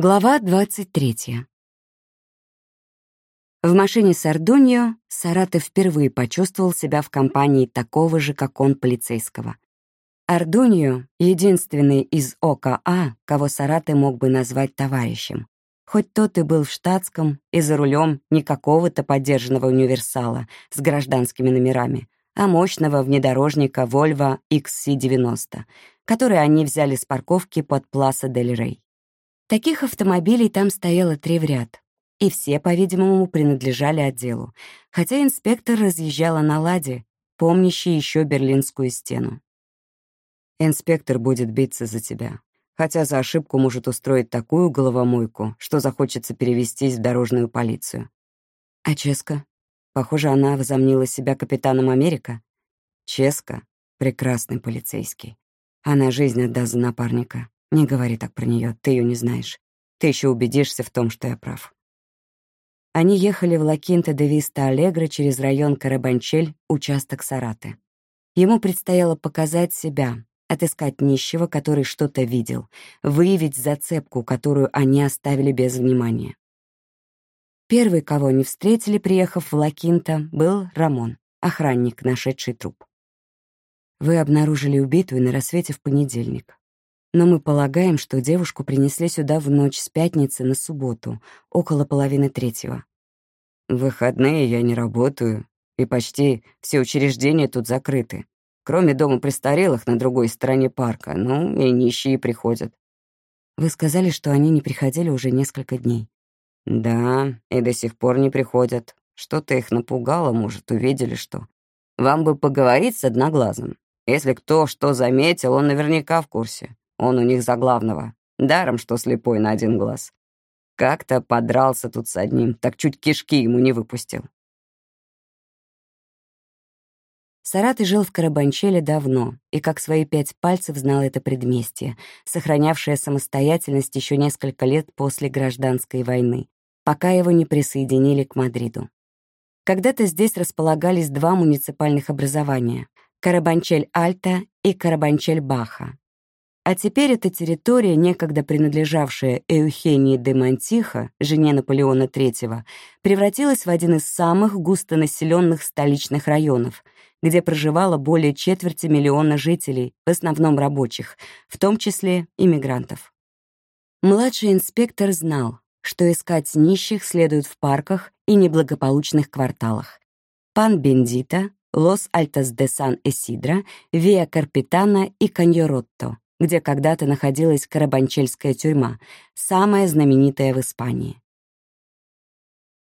Глава 23. В машине с Ардуньо Саратов впервые почувствовал себя в компании такого же, как он, полицейского. Ардуньо — единственный из ОКА, кого Сараты мог бы назвать товарищем. Хоть тот и был в штатском, и за рулем не какого-то поддержанного универсала с гражданскими номерами, а мощного внедорожника Volvo XC90, который они взяли с парковки под Пласа Дель Рей. Таких автомобилей там стояло три в ряд, и все, по-видимому, принадлежали отделу, хотя инспектор разъезжала на «Ладе», помнящий еще Берлинскую стену. «Инспектор будет биться за тебя, хотя за ошибку может устроить такую головомойку, что захочется перевестись в дорожную полицию». «А Ческа? Похоже, она возомнила себя капитаном Америка». «Ческа — прекрасный полицейский. Она жизнь отдаст за напарника. Не говори так про нее, ты ее не знаешь. Ты еще убедишься в том, что я прав. Они ехали в Лакинта де Виста Алегро через район Карабанчель, участок Сараты. Ему предстояло показать себя, отыскать нищего, который что-то видел, выявить зацепку, которую они оставили без внимания. Первый, кого они встретили, приехав в Лакинта, был Рамон, охранник, нашедший труп. Вы обнаружили убитую на рассвете в понедельник но мы полагаем, что девушку принесли сюда в ночь с пятницы на субботу, около половины третьего. В выходные я не работаю, и почти все учреждения тут закрыты. Кроме дома престарелых на другой стороне парка, ну, и нищие приходят. Вы сказали, что они не приходили уже несколько дней. Да, и до сих пор не приходят. Что-то их напугало, может, увидели что. Вам бы поговорить с Одноглазым. Если кто что заметил, он наверняка в курсе. Он у них за главного. Даром, что слепой на один глаз. Как-то подрался тут с одним, так чуть кишки ему не выпустил. Сараты жил в Карабанчеле давно и как свои пять пальцев знал это предместье, сохранявшее самостоятельность еще несколько лет после гражданской войны, пока его не присоединили к Мадриду. Когда-то здесь располагались два муниципальных образования — Карабанчель-Альта и Карабанчель-Баха, а теперь эта территория, некогда принадлежавшая Эухении де Монтихо, жене Наполеона III, превратилась в один из самых густонаселенных столичных районов, где проживало более четверти миллиона жителей, в основном рабочих, в том числе иммигрантов. Младший инспектор знал, что искать нищих следует в парках и неблагополучных кварталах. Пан Бендита, Лос Альтас де Сан Эсидра, Виа Карпитана и Каньоротто где когда-то находилась Карабанчельская тюрьма, самая знаменитая в Испании.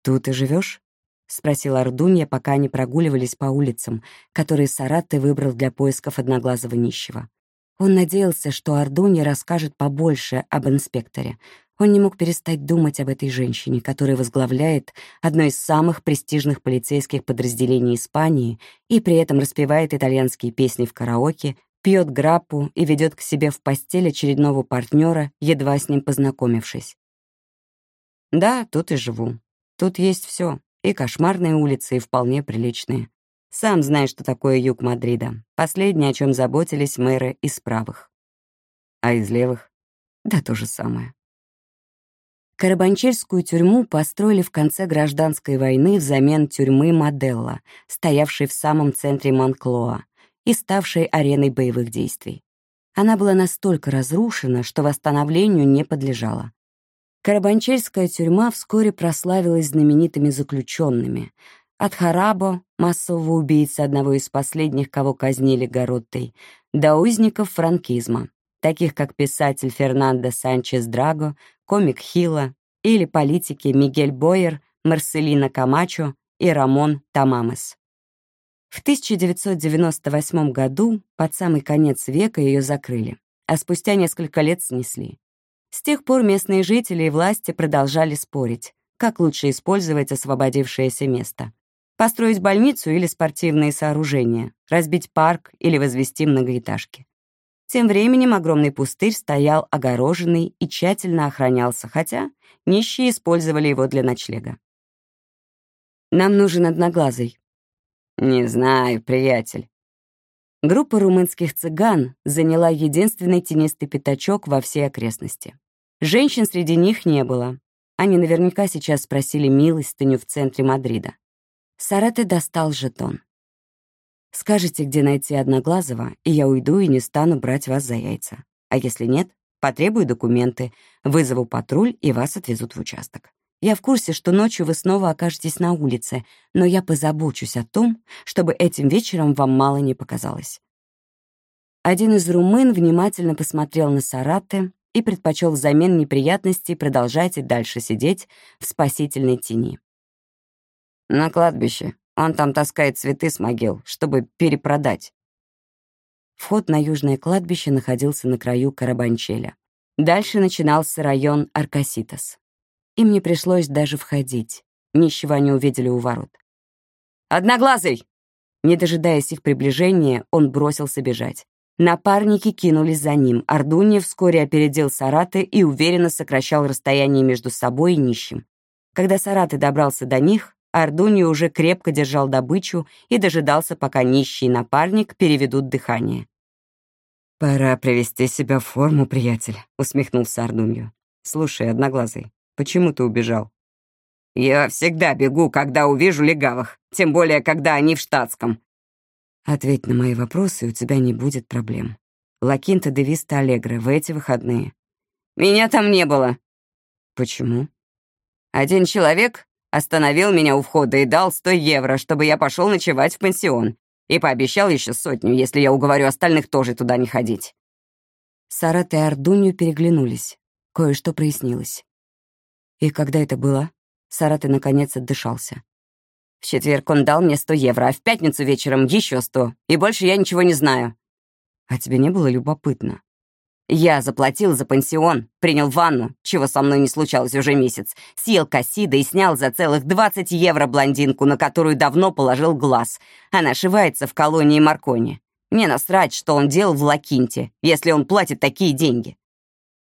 «Тут и живешь? спросил Ардунья, пока они прогуливались по улицам, которые Саратты выбрал для поисков одноглазого нищего. Он надеялся, что Ардунья расскажет побольше об инспекторе. Он не мог перестать думать об этой женщине, которая возглавляет одно из самых престижных полицейских подразделений Испании и при этом распевает итальянские песни в караоке, пьет граппу и ведет к себе в постель очередного партнера, едва с ним познакомившись. Да, тут и живу. Тут есть все, и кошмарные улицы, и вполне приличные. Сам знаешь, что такое юг Мадрида. Последнее, о чем заботились мэры из правых. А из левых? Да то же самое. Карабанчельскую тюрьму построили в конце гражданской войны взамен тюрьмы Моделла, стоявшей в самом центре Монклоа, и ставшей ареной боевых действий. Она была настолько разрушена, что восстановлению не подлежала. Карабанчельская тюрьма вскоре прославилась знаменитыми заключенными. От Харабо, массового убийцы одного из последних, кого казнили Гороттой, до узников франкизма, таких как писатель Фернандо Санчес Драго, комик Хила или политики Мигель Бойер, Марселина Камачо и Рамон Тамамес. В 1998 году, под самый конец века, ее закрыли, а спустя несколько лет снесли. С тех пор местные жители и власти продолжали спорить, как лучше использовать освободившееся место. Построить больницу или спортивные сооружения, разбить парк или возвести многоэтажки. Тем временем огромный пустырь стоял огороженный и тщательно охранялся, хотя нищие использовали его для ночлега. «Нам нужен одноглазый», «Не знаю, приятель». Группа румынских цыган заняла единственный тенистый пятачок во всей окрестности. Женщин среди них не было. Они наверняка сейчас спросили милостыню в центре Мадрида. Сараты достал жетон. «Скажите, где найти Одноглазого, и я уйду и не стану брать вас за яйца. А если нет, потребую документы, вызову патруль, и вас отвезут в участок. Я в курсе, что ночью вы снова окажетесь на улице, но я позабочусь о том, чтобы этим вечером вам мало не показалось». Один из румын внимательно посмотрел на Сараты и предпочел взамен неприятностей продолжать и дальше сидеть в спасительной тени. «На кладбище. Он там таскает цветы с могил, чтобы перепродать». Вход на южное кладбище находился на краю Карабанчеля. Дальше начинался район Аркаситас. Им не пришлось даже входить. Ничего они увидели у ворот. «Одноглазый!» Не дожидаясь их приближения, он бросился бежать. Напарники кинулись за ним. Ардунья вскоре опередил Сараты и уверенно сокращал расстояние между собой и нищим. Когда Сараты добрался до них, Ардунья уже крепко держал добычу и дожидался, пока нищий напарник переведут дыхание. «Пора привести себя в форму, приятель», — усмехнулся Ардунью. «Слушай, Одноглазый, почему ты убежал?» «Я всегда бегу, когда увижу легавых, тем более, когда они в штатском», Ответь на мои вопросы, и у тебя не будет проблем. Лакинта де Виста Аллегро в эти выходные. Меня там не было. Почему? Один человек остановил меня у входа и дал 100 евро, чтобы я пошел ночевать в пансион. И пообещал еще сотню, если я уговорю остальных тоже туда не ходить. Сарат и Ардунью переглянулись. Кое-что прояснилось. И когда это было? Сарат и наконец отдышался. В четверг он дал мне 100 евро, а в пятницу вечером еще 100. И больше я ничего не знаю. А тебе не было любопытно? Я заплатил за пансион, принял ванну, чего со мной не случалось уже месяц, съел кассида и снял за целых 20 евро блондинку, на которую давно положил глаз. Она ошивается в колонии Маркони. Мне насрать, что он делал в Лакинте, если он платит такие деньги.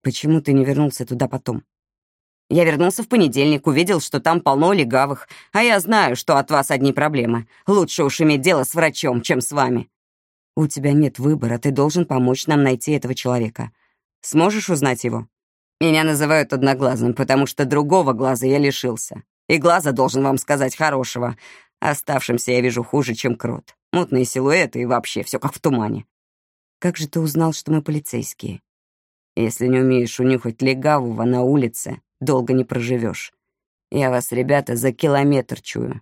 Почему ты не вернулся туда потом? Я вернулся в понедельник, увидел, что там полно легавых, а я знаю, что от вас одни проблемы. Лучше уж иметь дело с врачом, чем с вами. У тебя нет выбора, ты должен помочь нам найти этого человека. Сможешь узнать его? Меня называют одноглазым, потому что другого глаза я лишился. И глаза должен вам сказать хорошего. Оставшимся я вижу хуже, чем крот. Мутные силуэты и вообще все как в тумане. Как же ты узнал, что мы полицейские? Если не умеешь унюхать легавого на улице, долго не проживешь. Я вас, ребята, за километр чую.